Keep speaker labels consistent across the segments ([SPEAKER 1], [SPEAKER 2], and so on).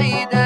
[SPEAKER 1] saída.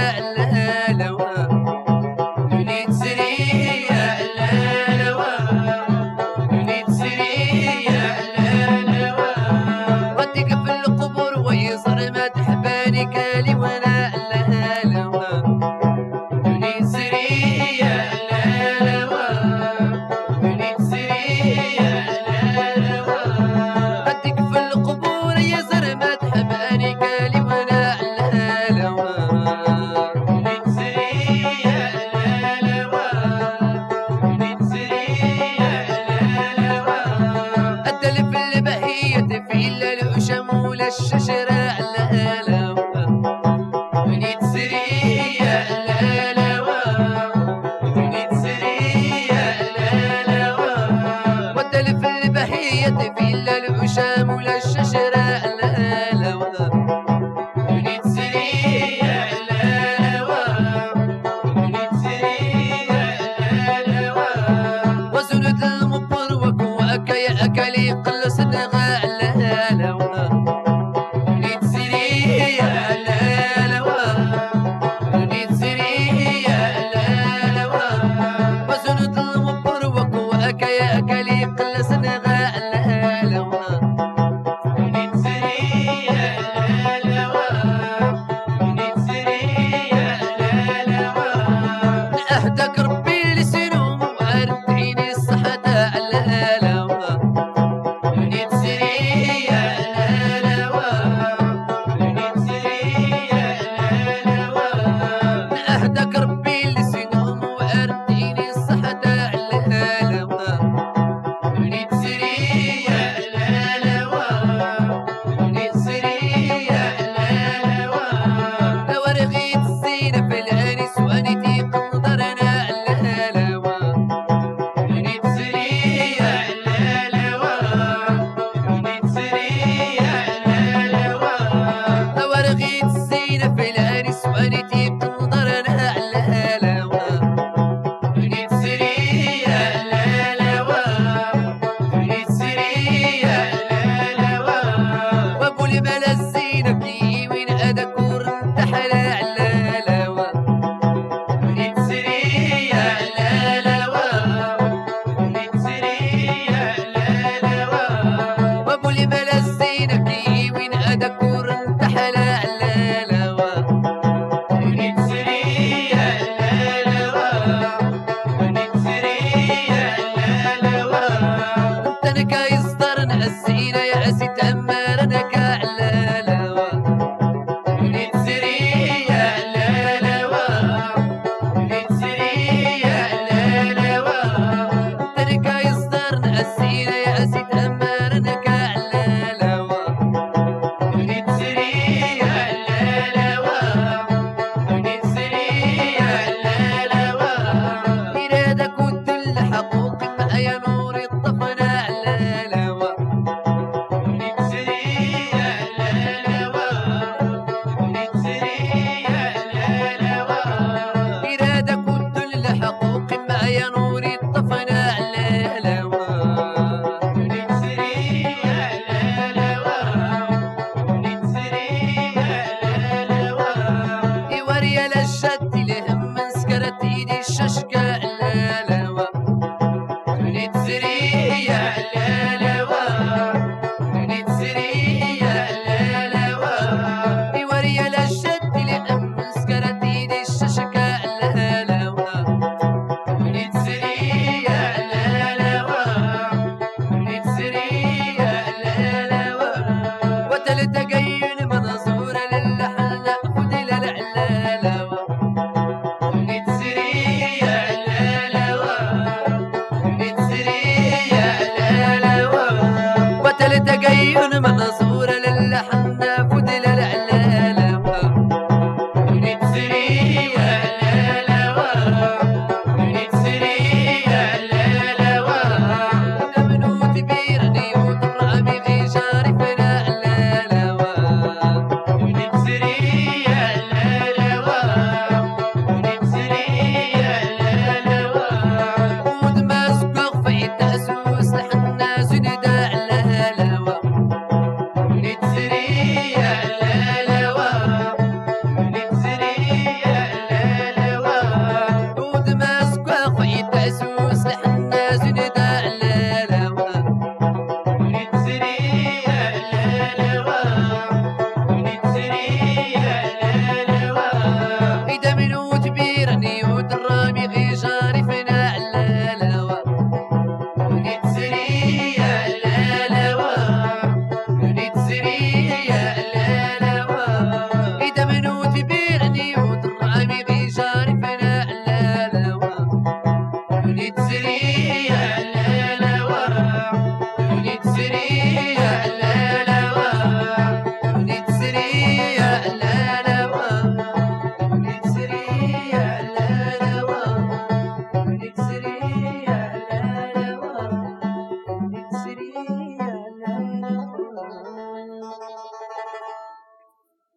[SPEAKER 1] I am on. تطيرني وتراني